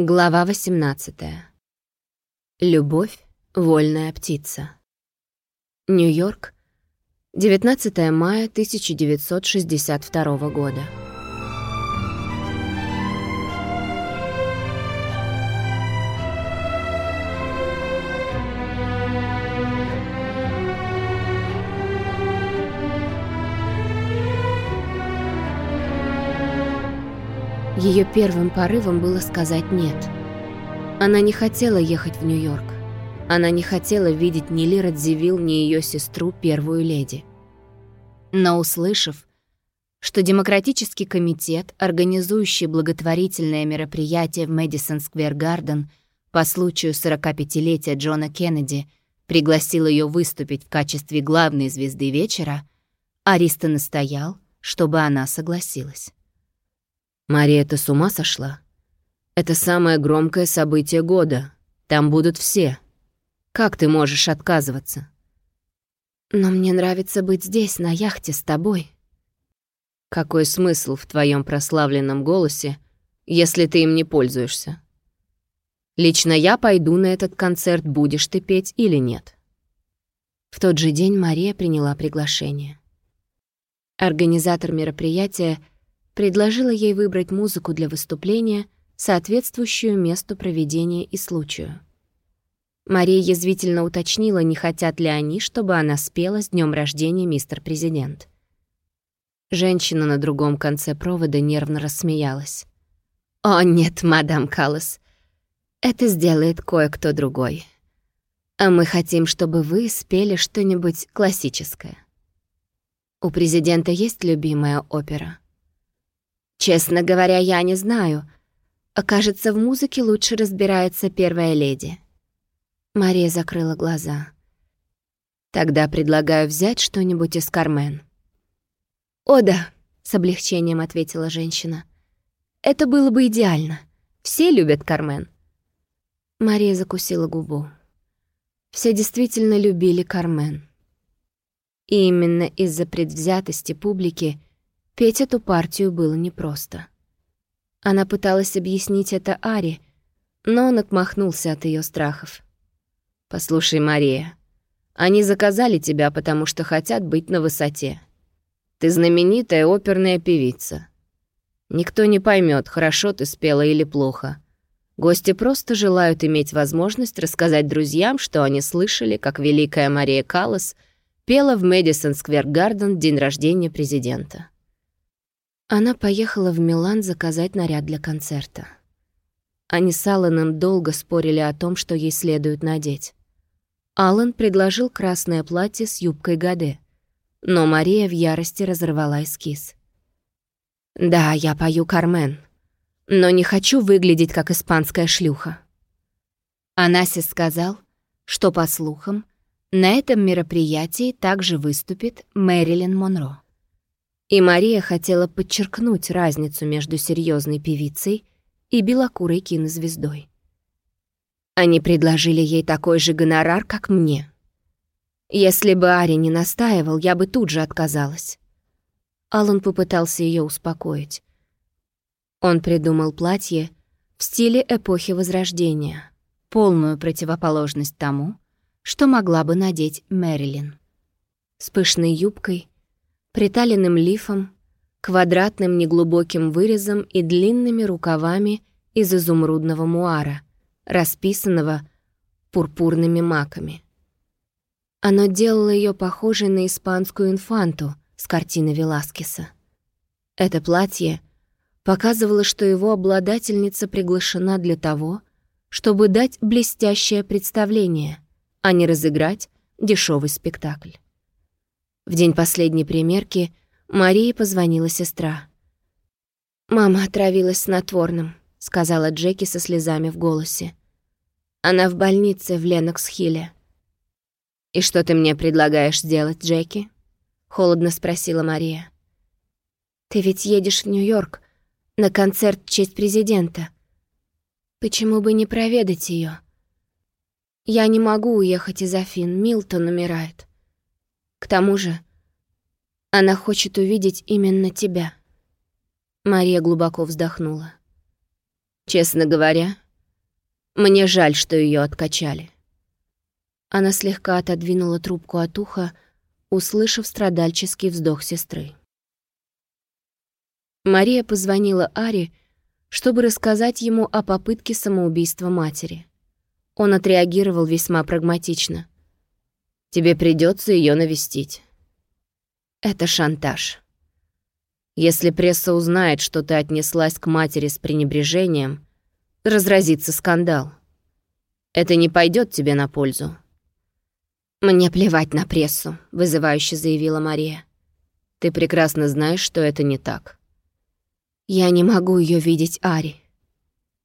Глава 18. Любовь — вольная птица. Нью-Йорк, 19 мая 1962 года. Ее первым порывом было сказать «нет». Она не хотела ехать в Нью-Йорк. Она не хотела видеть ни Лира Дзивилл, ни ее сестру, первую леди. Но услышав, что Демократический комитет, организующий благотворительное мероприятие в Мэдисон Сквер Гарден по случаю 45-летия Джона Кеннеди, пригласил ее выступить в качестве главной звезды вечера, Ариста настоял, чтобы она согласилась. Мария, ты с ума сошла? Это самое громкое событие года. Там будут все. Как ты можешь отказываться? Но мне нравится быть здесь, на яхте, с тобой. Какой смысл в твоем прославленном голосе, если ты им не пользуешься? Лично я пойду на этот концерт, будешь ты петь или нет. В тот же день Мария приняла приглашение. Организатор мероприятия — предложила ей выбрать музыку для выступления, соответствующую месту проведения и случаю. Мария язвительно уточнила, не хотят ли они, чтобы она спела с днем рождения мистер Президент. Женщина на другом конце провода нервно рассмеялась. «О, нет, мадам Каллас, это сделает кое-кто другой. А мы хотим, чтобы вы спели что-нибудь классическое. У президента есть любимая опера?» Честно говоря, я не знаю. Кажется, в музыке лучше разбирается первая леди. Мария закрыла глаза. Тогда предлагаю взять что-нибудь из Кармен. О да, с облегчением ответила женщина. Это было бы идеально. Все любят Кармен. Мария закусила губу. Все действительно любили Кармен. И именно из-за предвзятости публики Петь эту партию было непросто. Она пыталась объяснить это Аре, но он отмахнулся от ее страхов. «Послушай, Мария, они заказали тебя, потому что хотят быть на высоте. Ты знаменитая оперная певица. Никто не поймет, хорошо ты спела или плохо. Гости просто желают иметь возможность рассказать друзьям, что они слышали, как великая Мария Каллас пела в Мэдисон Сквер Гарден день рождения президента. Она поехала в Милан заказать наряд для концерта. Они с Алланом долго спорили о том, что ей следует надеть. Аллан предложил красное платье с юбкой Гаде, но Мария в ярости разорвала эскиз. «Да, я пою Кармен, но не хочу выглядеть как испанская шлюха». Анасис сказал, что, по слухам, на этом мероприятии также выступит Мэрилин Монро. И Мария хотела подчеркнуть разницу между серьезной певицей и белокурой кинозвездой. Они предложили ей такой же гонорар, как мне. Если бы Ари не настаивал, я бы тут же отказалась. Алан попытался ее успокоить. Он придумал платье в стиле эпохи Возрождения, полную противоположность тому, что могла бы надеть Мэрилин. С пышной юбкой — приталенным лифом, квадратным неглубоким вырезом и длинными рукавами из изумрудного муара, расписанного пурпурными маками. Оно делало ее похожей на испанскую инфанту с картины Веласкеса. Это платье показывало, что его обладательница приглашена для того, чтобы дать блестящее представление, а не разыграть дешевый спектакль. В день последней примерки Марии позвонила сестра. «Мама отравилась снотворным», — сказала Джеки со слезами в голосе. «Она в больнице в Ленокс-Хилле». «И что ты мне предлагаешь сделать, Джеки?» — холодно спросила Мария. «Ты ведь едешь в Нью-Йорк на концерт в честь президента. Почему бы не проведать ее? Я не могу уехать из Афин, Милтон умирает. К тому же, она хочет увидеть именно тебя. Мария глубоко вздохнула. Честно говоря, Мне жаль, что ее откачали». Она слегка отодвинула трубку от уха, услышав страдальческий вздох сестры. Мария позвонила Аре, чтобы рассказать ему о попытке самоубийства матери. Он отреагировал весьма прагматично. «Тебе придется ее навестить». «Это шантаж. Если пресса узнает, что ты отнеслась к матери с пренебрежением, разразится скандал. Это не пойдет тебе на пользу». «Мне плевать на прессу», — вызывающе заявила Мария. «Ты прекрасно знаешь, что это не так. Я не могу ее видеть, Ари.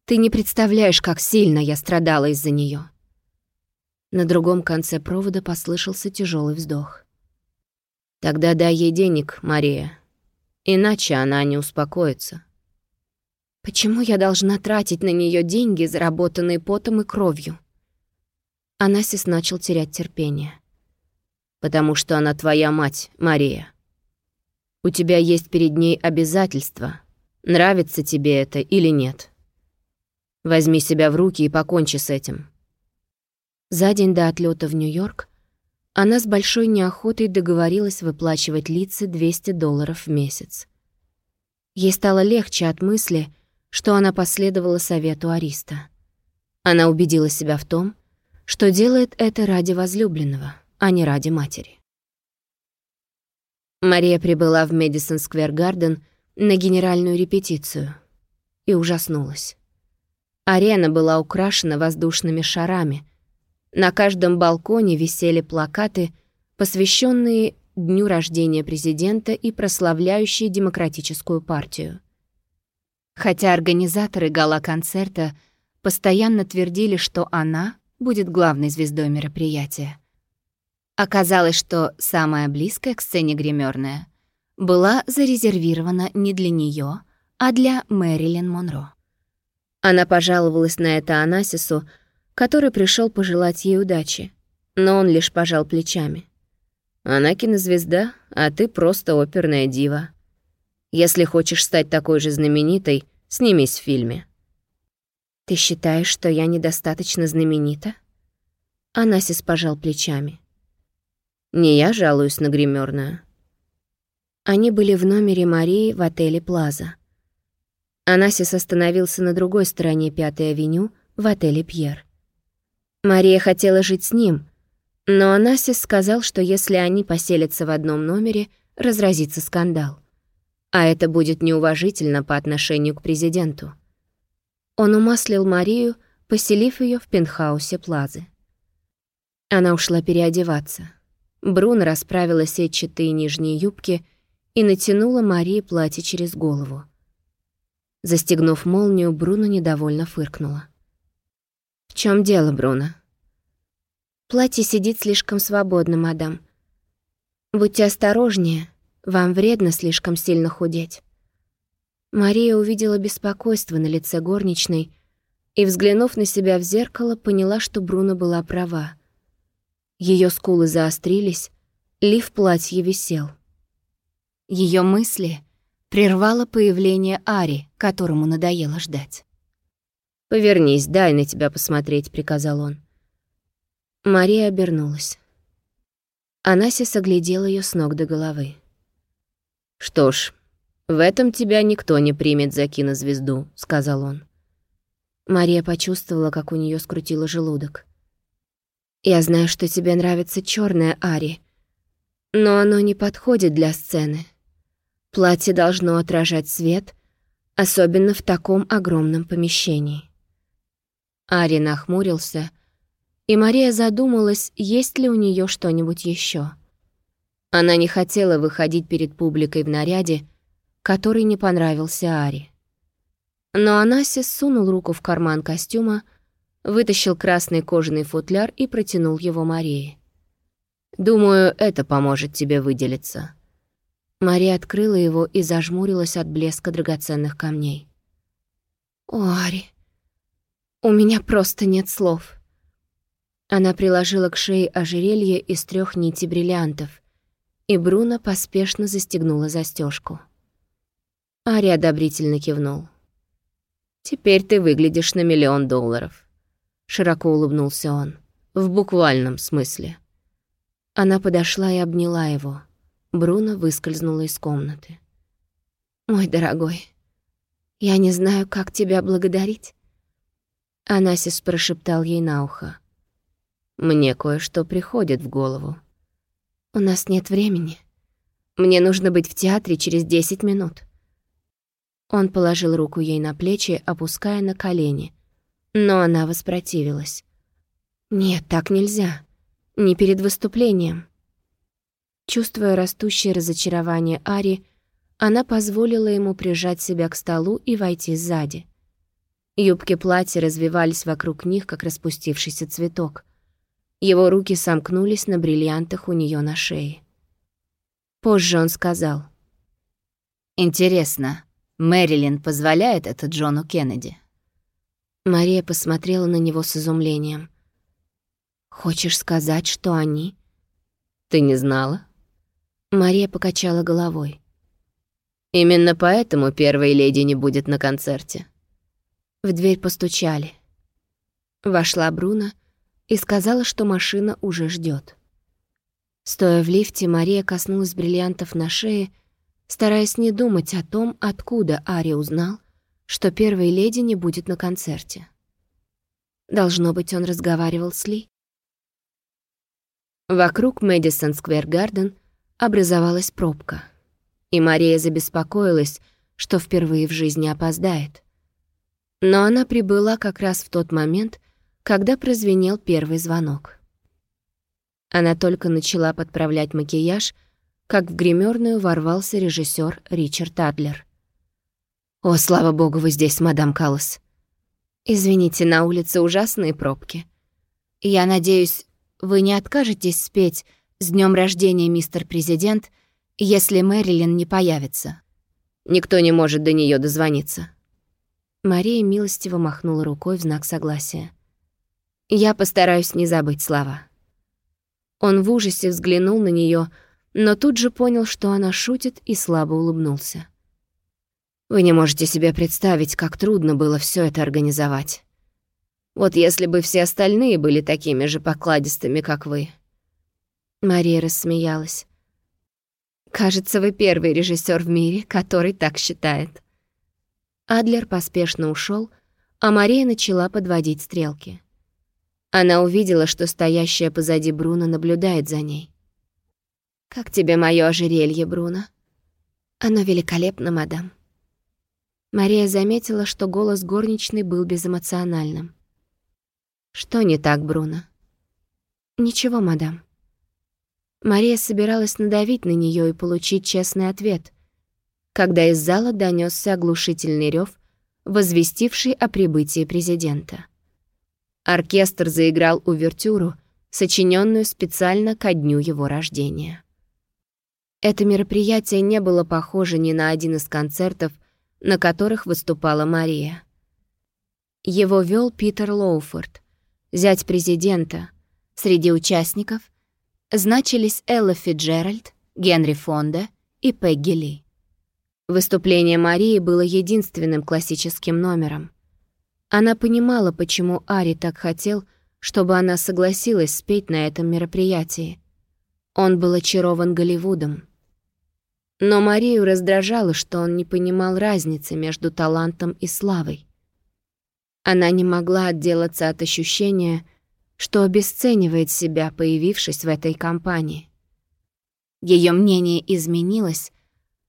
Ты не представляешь, как сильно я страдала из-за нее. На другом конце провода послышался тяжелый вздох. Тогда дай ей денег, Мария. Иначе она не успокоится. Почему я должна тратить на нее деньги, заработанные потом и кровью? Анасис начал терять терпение. «Потому что она твоя мать, Мария. У тебя есть перед ней обязательства, Нравится тебе это или нет. Возьми себя в руки и покончи с этим. За день до отлета в Нью-Йорк она с большой неохотой договорилась выплачивать лице 200 долларов в месяц. Ей стало легче от мысли, что она последовала совету Ариста. Она убедила себя в том, что делает это ради возлюбленного, а не ради матери. Мария прибыла в Мэдисон Сквер Гарден на генеральную репетицию и ужаснулась. Арена была украшена воздушными шарами. На каждом балконе висели плакаты, посвященные дню рождения президента и прославляющие демократическую партию. Хотя организаторы гала-концерта постоянно твердили, что она будет главной звездой мероприятия. Оказалось, что самая близкая к сцене гримерная была зарезервирована не для нее, а для Мэрилин Монро. Она пожаловалась на это Анасису, который пришел пожелать ей удачи, но он лишь пожал плечами. «Она кинозвезда, а ты просто оперная дива. Если хочешь стать такой же знаменитой, снимись в фильме». «Ты считаешь, что я недостаточно знаменита?» Анасис пожал плечами. «Не я жалуюсь на гримерную. Они были в номере Марии в отеле «Плаза». Анасис остановился на другой стороне Пятой авеню в отеле «Пьер». Мария хотела жить с ним, но Анасис сказал, что если они поселятся в одном номере, разразится скандал. А это будет неуважительно по отношению к президенту. Он умаслил Марию, поселив ее в пентхаусе Плазы. Она ушла переодеваться. Брун расправила сетчатые нижние юбки и натянула Марии платье через голову. Застегнув молнию, Бруно недовольно фыркнула. «В чем дело, Бруно?» «Платье сидит слишком свободно, мадам. Будьте осторожнее, вам вредно слишком сильно худеть». Мария увидела беспокойство на лице горничной и, взглянув на себя в зеркало, поняла, что Бруно была права. Ее скулы заострились, лиф платья висел. Ее мысли прервало появление Ари, которому надоело ждать. «Повернись, дай на тебя посмотреть», — приказал он. Мария обернулась. Анасис оглядел ее с ног до головы. «Что ж, в этом тебя никто не примет за кинозвезду», — сказал он. Мария почувствовала, как у нее скрутило желудок. «Я знаю, что тебе нравится черное, Ари, но оно не подходит для сцены. Платье должно отражать свет, особенно в таком огромном помещении. Ари нахмурился, и Мария задумалась, есть ли у нее что-нибудь еще. Она не хотела выходить перед публикой в наряде, который не понравился Ари. Но Анасис сунул руку в карман костюма, вытащил красный кожаный футляр и протянул его Марии. «Думаю, это поможет тебе выделиться». Мария открыла его и зажмурилась от блеска драгоценных камней. «О, Ари, у меня просто нет слов». Она приложила к шее ожерелье из трех нитей бриллиантов, и Бруно поспешно застегнула застежку. Ари одобрительно кивнул. «Теперь ты выглядишь на миллион долларов. широко улыбнулся он. В буквальном смысле. Она подошла и обняла его. Бруно выскользнула из комнаты. «Мой дорогой, я не знаю, как тебя благодарить». Анасис прошептал ей на ухо. «Мне кое-что приходит в голову». «У нас нет времени. Мне нужно быть в театре через десять минут». Он положил руку ей на плечи, опуская на колени, но она воспротивилась. «Нет, так нельзя. Не перед выступлением». Чувствуя растущее разочарование Ари, она позволила ему прижать себя к столу и войти сзади. Юбки платья развивались вокруг них, как распустившийся цветок. Его руки сомкнулись на бриллиантах у нее на шее. Позже он сказал. «Интересно, Мэрилин позволяет это Джону Кеннеди?» Мария посмотрела на него с изумлением. «Хочешь сказать, что они...» «Ты не знала?» Мария покачала головой. «Именно поэтому первой леди не будет на концерте». В дверь постучали. Вошла Бруно и сказала, что машина уже ждет. Стоя в лифте, Мария коснулась бриллиантов на шее, стараясь не думать о том, откуда Ари узнал, что первой леди не будет на концерте. Должно быть, он разговаривал с Ли. Вокруг Мэдисон Сквер Гарден образовалась пробка, и Мария забеспокоилась, что впервые в жизни опоздает. Но она прибыла как раз в тот момент, когда прозвенел первый звонок. Она только начала подправлять макияж, как в гримерную ворвался режиссер Ричард Адлер. «О, слава богу, вы здесь, мадам Каллас!» «Извините, на улице ужасные пробки. Я надеюсь, вы не откажетесь спеть «С днем рождения, мистер президент», если Мэрилин не появится?» «Никто не может до нее дозвониться». Мария милостиво махнула рукой в знак согласия. «Я постараюсь не забыть слова». Он в ужасе взглянул на нее, но тут же понял, что она шутит, и слабо улыбнулся. «Вы не можете себе представить, как трудно было все это организовать. Вот если бы все остальные были такими же покладистыми, как вы». Мария рассмеялась. «Кажется, вы первый режиссер в мире, который так считает». Адлер поспешно ушел, а Мария начала подводить стрелки. Она увидела, что стоящая позади Бруно наблюдает за ней. «Как тебе мое ожерелье, Бруно?» «Оно великолепно, мадам». Мария заметила, что голос горничной был безэмоциональным. «Что не так, Бруно?» «Ничего, мадам». Мария собиралась надавить на нее и получить честный ответ, когда из зала донесся оглушительный рев, возвестивший о прибытии президента. Оркестр заиграл увертюру, сочиненную специально ко дню его рождения. Это мероприятие не было похоже ни на один из концертов, на которых выступала Мария. Его вел Питер Лоуфорд, зять президента. Среди участников значились Элла Фиджеральд, Генри Фонда и Пегги Ли. Выступление Марии было единственным классическим номером. Она понимала, почему Ари так хотел, чтобы она согласилась спеть на этом мероприятии. Он был очарован Голливудом. Но Марию раздражало, что он не понимал разницы между талантом и славой. Она не могла отделаться от ощущения, что обесценивает себя, появившись в этой компании. Ее мнение изменилось,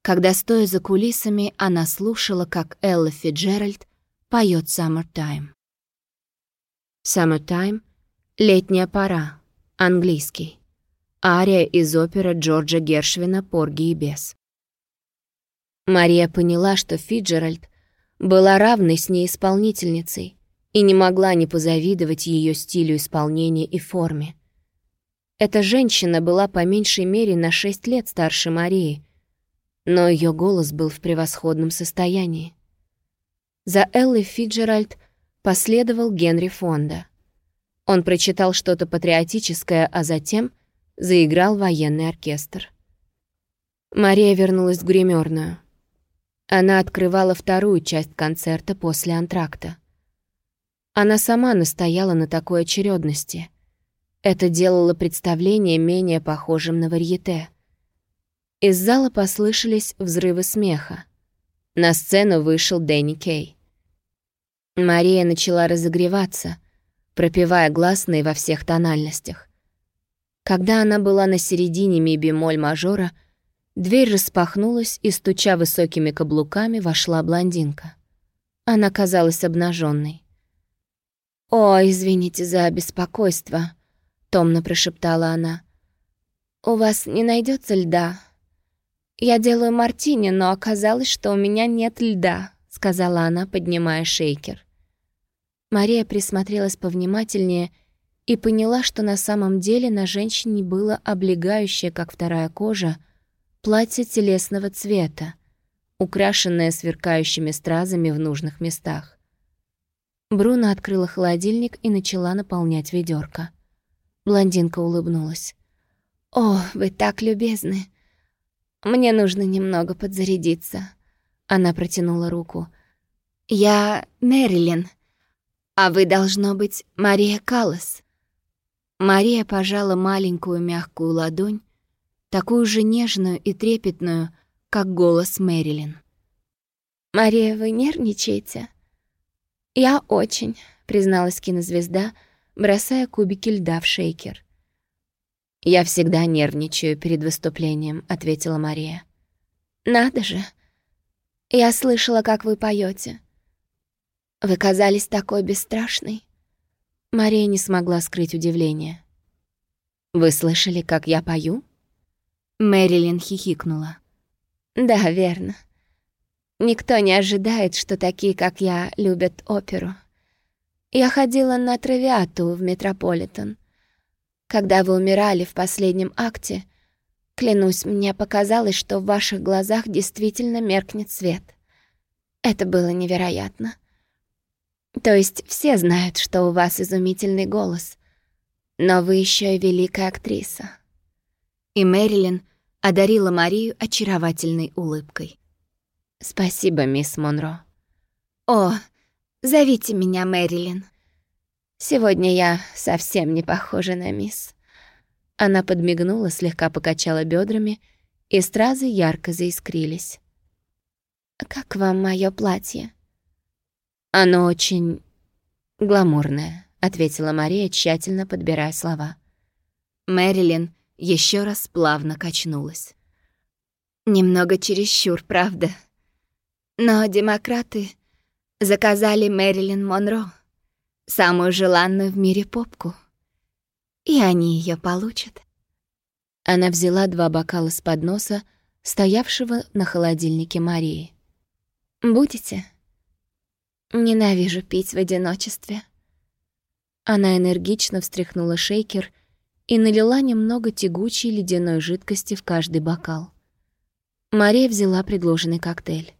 когда, стоя за кулисами, она слушала, как Элла Фиджеральд поет «Summertime». «Summertime» — «Летняя пора», английский. Ария из оперы Джорджа Гершвина «Порги и бес». Мария поняла, что Фиджеральд была равной с ней исполнительницей и не могла не позавидовать ее стилю исполнения и форме. Эта женщина была по меньшей мере на шесть лет старше Марии, но ее голос был в превосходном состоянии. За Эллой Фиджеральд последовал Генри Фонда. Он прочитал что-то патриотическое, а затем заиграл военный оркестр. Мария вернулась в гримерную. Она открывала вторую часть концерта после антракта. Она сама настояла на такой очередности. Это делало представление менее похожим на варьете. Из зала послышались взрывы смеха. На сцену вышел Дэнни Кей. Мария начала разогреваться, пропевая гласные во всех тональностях. Когда она была на середине ми-бемоль мажора, дверь распахнулась и, стуча высокими каблуками, вошла блондинка. Она казалась обнаженной. «О, извините за беспокойство», — томно прошептала она. «У вас не найдется льда?» «Я делаю мартини, но оказалось, что у меня нет льда», — сказала она, поднимая шейкер. Мария присмотрелась повнимательнее и поняла, что на самом деле на женщине было облегающее, как вторая кожа, платье телесного цвета, украшенное сверкающими стразами в нужных местах. Бруно открыла холодильник и начала наполнять ведерко. Блондинка улыбнулась. «О, вы так любезны. Мне нужно немного подзарядиться». Она протянула руку. «Я Мэрилин, а вы, должно быть, Мария Каллас». Мария пожала маленькую мягкую ладонь, такую же нежную и трепетную, как голос Мэрилин. «Мария, вы нервничаете?» «Я очень», — призналась кинозвезда, бросая кубики льда в шейкер. «Я всегда нервничаю перед выступлением», — ответила Мария. «Надо же! Я слышала, как вы поете. Вы казались такой бесстрашной». Мария не смогла скрыть удивление. «Вы слышали, как я пою?» Мэрилин хихикнула. «Да, верно. Никто не ожидает, что такие, как я, любят оперу. Я ходила на травиату в Метрополитен. Когда вы умирали в последнем акте, клянусь, мне показалось, что в ваших глазах действительно меркнет свет. Это было невероятно. То есть все знают, что у вас изумительный голос, но вы еще и великая актриса. И Мэрилин одарила Марию очаровательной улыбкой. «Спасибо, мисс Монро». «О, зовите меня Мэрилин. Сегодня я совсем не похожа на мисс». Она подмигнула, слегка покачала бедрами, и стразы ярко заискрились. «Как вам мое платье?» «Оно очень гламурное», — ответила Мария, тщательно подбирая слова. Мэрилин еще раз плавно качнулась. «Немного чересчур, правда?» Но демократы заказали Мэрилин Монро, самую желанную в мире попку. И они ее получат. Она взяла два бокала с подноса, стоявшего на холодильнике Марии. «Будете?» «Ненавижу пить в одиночестве». Она энергично встряхнула шейкер и налила немного тягучей ледяной жидкости в каждый бокал. Мария взяла предложенный коктейль.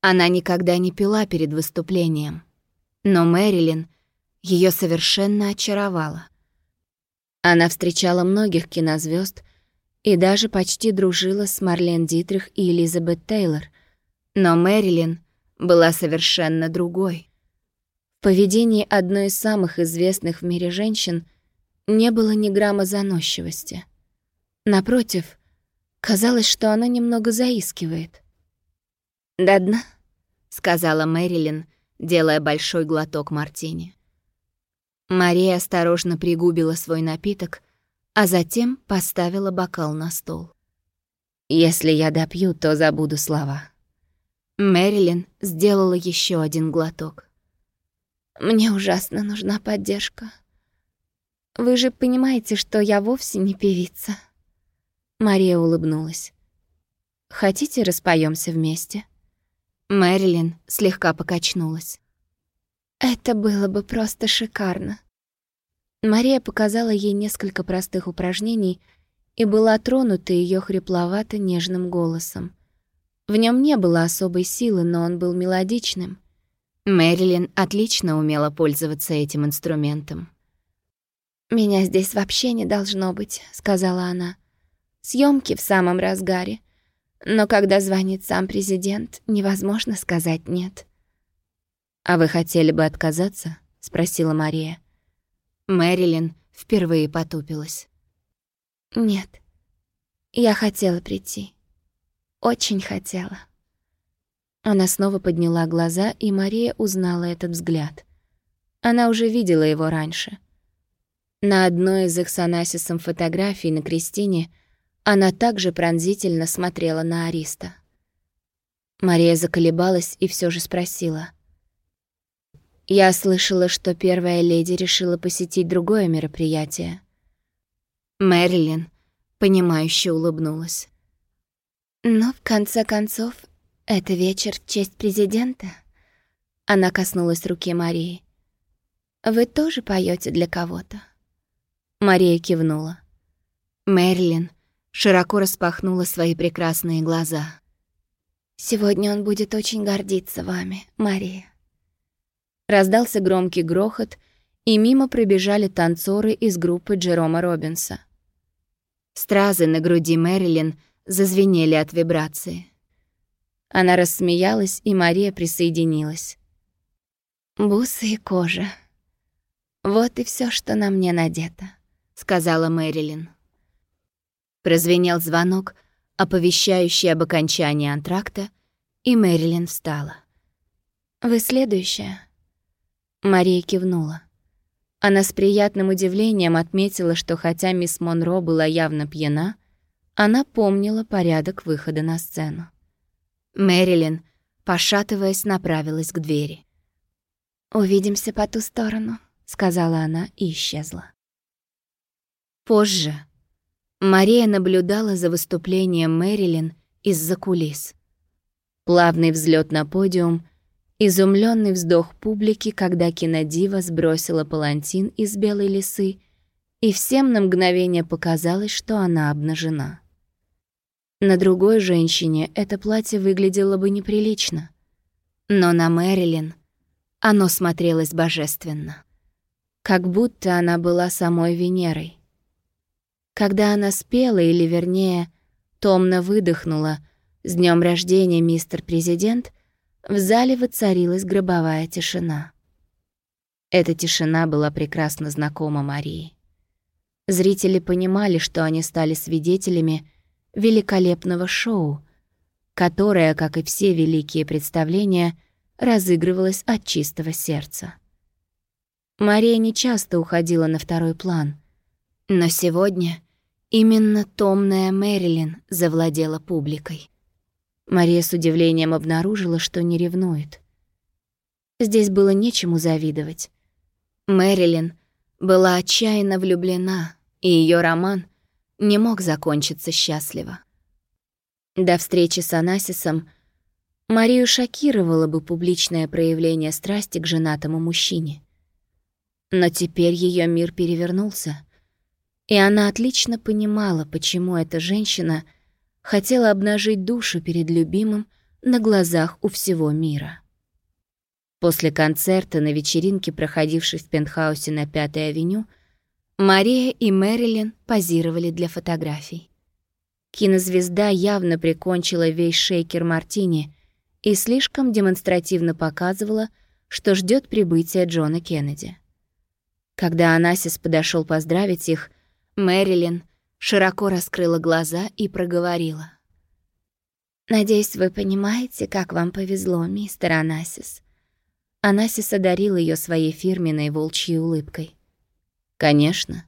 Она никогда не пила перед выступлением. Но Мэрилин ее совершенно очаровала. Она встречала многих кинозвезд и даже почти дружила с Марлен Дитрих и Элизабет Тейлор, но Мэрилин была совершенно другой. В поведении одной из самых известных в мире женщин не было ни грамма заносчивости. Напротив, казалось, что она немного заискивает — «До дна», — сказала Мэрилин, делая большой глоток мартини. Мария осторожно пригубила свой напиток, а затем поставила бокал на стол. «Если я допью, то забуду слова». Мэрилин сделала еще один глоток. «Мне ужасно нужна поддержка. Вы же понимаете, что я вовсе не певица». Мария улыбнулась. «Хотите, распоемся вместе?» Мэрилин слегка покачнулась. «Это было бы просто шикарно». Мария показала ей несколько простых упражнений и была тронута ее хрипловато-нежным голосом. В нем не было особой силы, но он был мелодичным. Мэрилин отлично умела пользоваться этим инструментом. «Меня здесь вообще не должно быть», — сказала она. Съемки в самом разгаре. Но когда звонит сам президент, невозможно сказать «нет». «А вы хотели бы отказаться?» — спросила Мария. Мэрилин впервые потупилась. «Нет, я хотела прийти. Очень хотела». Она снова подняла глаза, и Мария узнала этот взгляд. Она уже видела его раньше. На одной из их с Анасисом фотографий на Кристине она также пронзительно смотрела на Ариста. Мария заколебалась и все же спросила. «Я слышала, что первая леди решила посетить другое мероприятие». Мэрилин, понимающе улыбнулась. «Но, в конце концов, это вечер в честь президента?» Она коснулась руки Марии. «Вы тоже поете для кого-то?» Мария кивнула. Мэрилин широко распахнула свои прекрасные глаза. Сегодня он будет очень гордиться вами, Мария. Раздался громкий грохот, и мимо пробежали танцоры из группы Джерома Робинса. Стразы на груди Мэрилин зазвенели от вибрации. Она рассмеялась, и Мария присоединилась. «Бусы и кожа. Вот и все, что на мне надето», — сказала Мэрилин. Прозвенел звонок — оповещающий об окончании антракта, и Мэрилин встала. «Вы следующая?» Мария кивнула. Она с приятным удивлением отметила, что хотя мисс Монро была явно пьяна, она помнила порядок выхода на сцену. Мэрилин, пошатываясь, направилась к двери. «Увидимся по ту сторону», — сказала она и исчезла. Позже, Мария наблюдала за выступлением Мэрилин из-за кулис. Плавный взлет на подиум, изумленный вздох публики, когда кинодива сбросила палантин из белой лисы, и всем на мгновение показалось, что она обнажена. На другой женщине это платье выглядело бы неприлично, но на Мэрилин оно смотрелось божественно. Как будто она была самой Венерой. Когда она спела, или вернее, томно выдохнула «С днем рождения, мистер президент», в зале воцарилась гробовая тишина. Эта тишина была прекрасно знакома Марии. Зрители понимали, что они стали свидетелями великолепного шоу, которое, как и все великие представления, разыгрывалось от чистого сердца. Мария не часто уходила на второй план, но сегодня Именно томная Мэрилин завладела публикой. Мария с удивлением обнаружила, что не ревнует. Здесь было нечему завидовать. Мэрилин была отчаянно влюблена, и ее роман не мог закончиться счастливо. До встречи с Анасисом Марию шокировало бы публичное проявление страсти к женатому мужчине. Но теперь ее мир перевернулся — и она отлично понимала, почему эта женщина хотела обнажить душу перед любимым на глазах у всего мира. После концерта на вечеринке, проходившей в пентхаусе на Пятой авеню, Мария и Мэрилин позировали для фотографий. Кинозвезда явно прикончила весь шейкер Мартини и слишком демонстративно показывала, что ждет прибытия Джона Кеннеди. Когда Анасис подошел поздравить их, Мэрилин широко раскрыла глаза и проговорила. «Надеюсь, вы понимаете, как вам повезло, мистер Анасис». Анасис одарил ее своей фирменной волчьей улыбкой. «Конечно.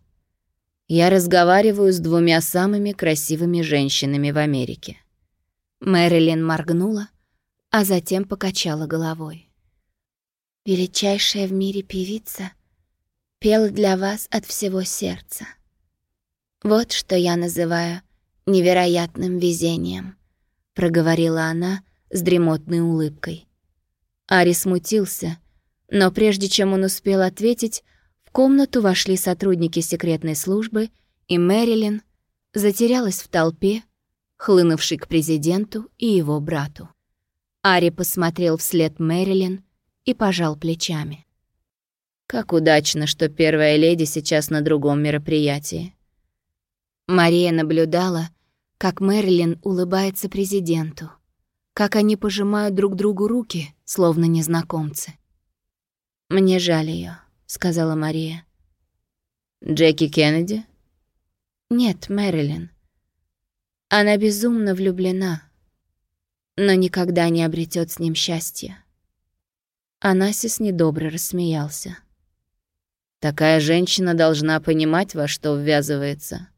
Я разговариваю с двумя самыми красивыми женщинами в Америке». Мэрилин моргнула, а затем покачала головой. «Величайшая в мире певица пела для вас от всего сердца». Вот что я называю невероятным везением, проговорила она с дремотной улыбкой. Ари смутился, но прежде чем он успел ответить, в комнату вошли сотрудники секретной службы, и Мэрилин затерялась в толпе, хлынувшей к президенту и его брату. Ари посмотрел вслед Мэрилин и пожал плечами. Как удачно, что первая леди сейчас на другом мероприятии. Мария наблюдала, как Мэрилин улыбается президенту, как они пожимают друг другу руки, словно незнакомцы. «Мне жаль ее, сказала Мария. Джеки Кеннеди? Нет, Мэрилин. Она безумно влюблена, но никогда не обретет с ним счастья. Анасис недобро рассмеялся. Такая женщина должна понимать, во что ввязывается,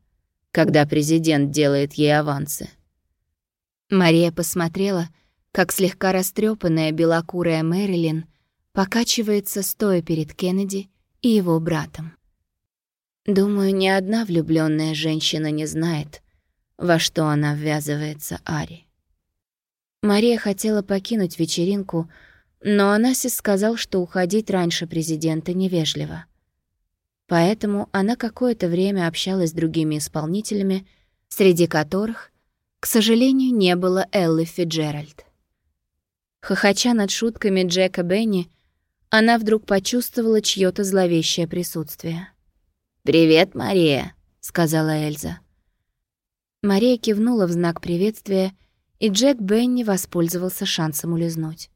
когда президент делает ей авансы. Мария посмотрела, как слегка растрепанная белокурая Мэрилин покачивается, стоя перед Кеннеди и его братом. Думаю, ни одна влюбленная женщина не знает, во что она ввязывается Ари. Мария хотела покинуть вечеринку, но Анасис сказал, что уходить раньше президента невежливо. Поэтому она какое-то время общалась с другими исполнителями, среди которых, к сожалению, не было Эллы Фиджеральд. Хохоча над шутками Джека Бенни, она вдруг почувствовала чьё то зловещее присутствие. «Привет, Мария», — сказала Эльза. Мария кивнула в знак приветствия, и Джек Бенни воспользовался шансом улизнуть.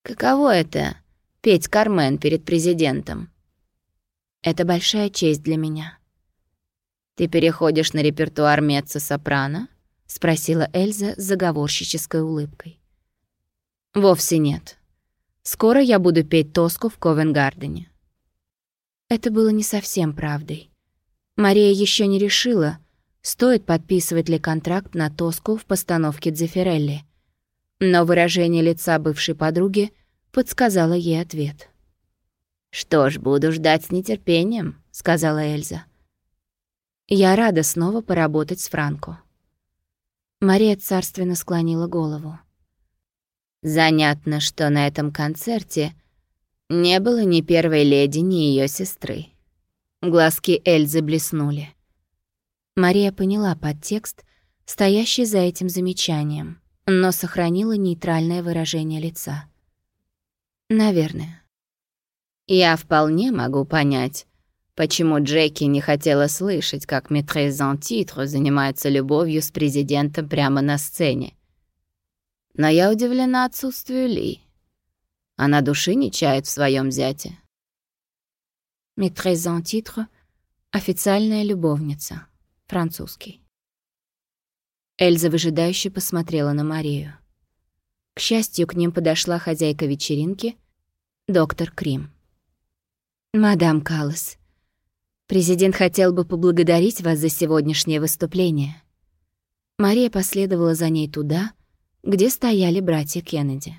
Каково это — петь Кармен перед президентом? Это большая честь для меня. Ты переходишь на репертуар меццо-сопрано? спросила Эльза с заговорщической улыбкой. Вовсе нет. Скоро я буду петь Тоску в Ковенгардене. Это было не совсем правдой. Мария еще не решила, стоит подписывать ли контракт на Тоску в постановке Дзефирелли. Но выражение лица бывшей подруги подсказало ей ответ. «Что ж, буду ждать с нетерпением», — сказала Эльза. «Я рада снова поработать с Франко». Мария царственно склонила голову. «Занятно, что на этом концерте не было ни первой леди, ни ее сестры». Глазки Эльзы блеснули. Мария поняла подтекст, стоящий за этим замечанием, но сохранила нейтральное выражение лица. «Наверное». «Я вполне могу понять, почему Джеки не хотела слышать, как Метрезон Титру занимается любовью с президентом прямо на сцене. Но я удивлена отсутствию Ли. Она души не чает в своем зяте». Метрезон Титру — официальная любовница, французский. Эльза выжидающе посмотрела на Марию. К счастью, к ним подошла хозяйка вечеринки, доктор Крим. «Мадам Каллас, президент хотел бы поблагодарить вас за сегодняшнее выступление». Мария последовала за ней туда, где стояли братья Кеннеди.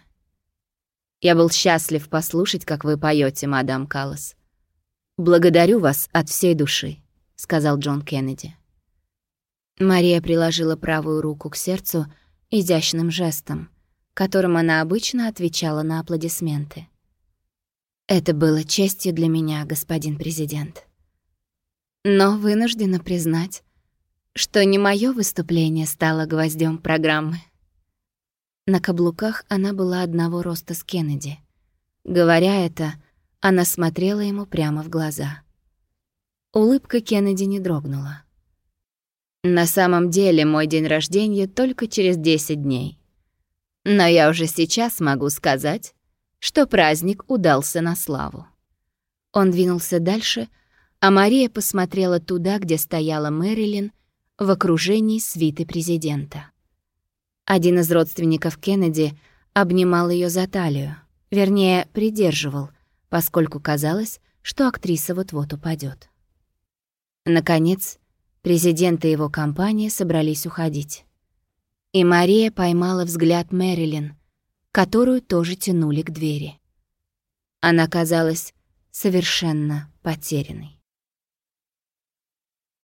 «Я был счастлив послушать, как вы поете, мадам Каллас. Благодарю вас от всей души», — сказал Джон Кеннеди. Мария приложила правую руку к сердцу изящным жестом, которым она обычно отвечала на аплодисменты. Это было честью для меня, господин президент. Но вынуждена признать, что не мое выступление стало гвоздем программы. На каблуках она была одного роста с Кеннеди. Говоря это, она смотрела ему прямо в глаза. Улыбка Кеннеди не дрогнула. На самом деле мой день рождения только через 10 дней. Но я уже сейчас могу сказать, что праздник удался на славу. Он двинулся дальше, а Мария посмотрела туда, где стояла Мэрилин в окружении свиты президента. Один из родственников Кеннеди обнимал ее за талию, вернее, придерживал, поскольку казалось, что актриса вот-вот упадет. Наконец, Президент и его компания собрались уходить. И Мария поймала взгляд Мэрилин, которую тоже тянули к двери. Она казалась совершенно потерянной.